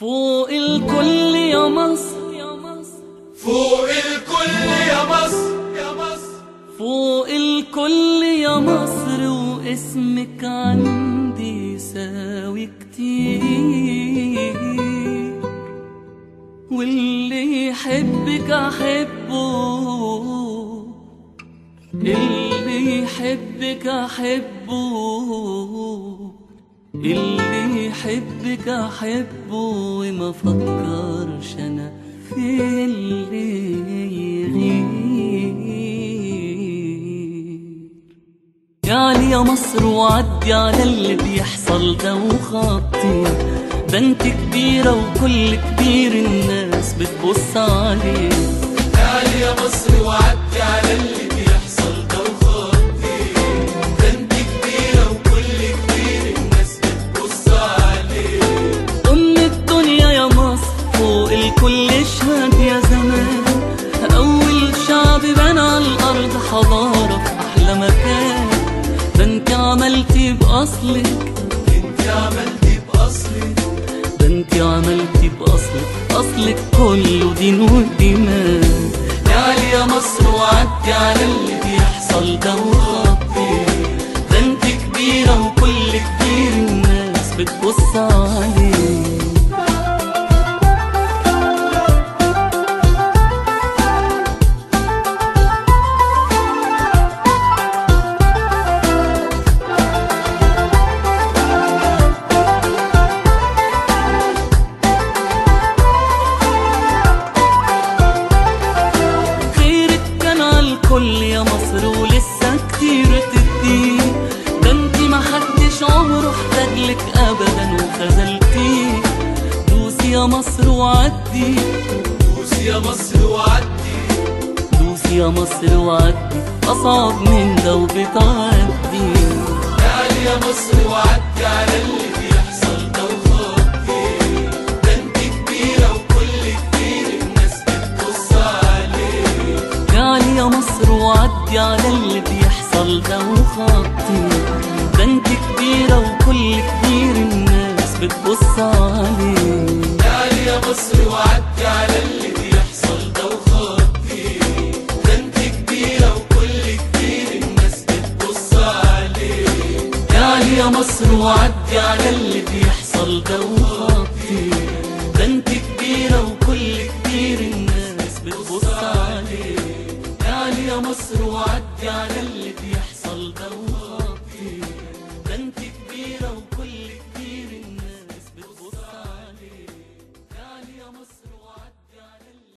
فوق الكل يا مصر. فوق الكل يا مصر. يا مصر فوق الكل يا مصر واسمك عندي يساوي كتير. واللي يحبك أحبه اللي يحبك أحبه اللي يحبك أحبه وما فكرش أنا في اللي يغير يعني يا مصر وعدي على اللي بيحصل ده وخطي ده انت كبيرة وكل كبير الناس بتبص عليه. تعالي يا مصر وعدي اشهد يا زمان. أول شعب بنى على الأرض حضارة في أحلى مكان. ده أنت عملتي بأصلك. أنت عملتي بأصلك. ده أنت عملتي بأصلك. أصلك كله دين ودماء. تعالي يا مصر وعدي على اللي بيحصل ده وخطي ده أنت كبيرة وكل كبير الناس بتبص عليه وخذلتيه دوسي يا مصر وعدي. دوسي يا مصر وعدي. دوسي يا مصر وعدي. أصعب من ده وبتعدي. تعالي يا مصر وعدي على اللي بيحصل ده وخطي ده انت كبيرة وكل كبير الناس بتبص عليه يعني يا مصر وعدي على اللي بيحصل ابو الصالي تعالي يا مصر وعدي على اللي بيحصل ده وخطي ده انت كبيرة وكل كبير الناس بتبص عليك تعالي يا مصر وعدي على اللي بيحصل ده وخطي ده انت كبيرة وكل كبير الناس بتبص عليك تعالي يا مصر وعدي على اللي بيحصل ده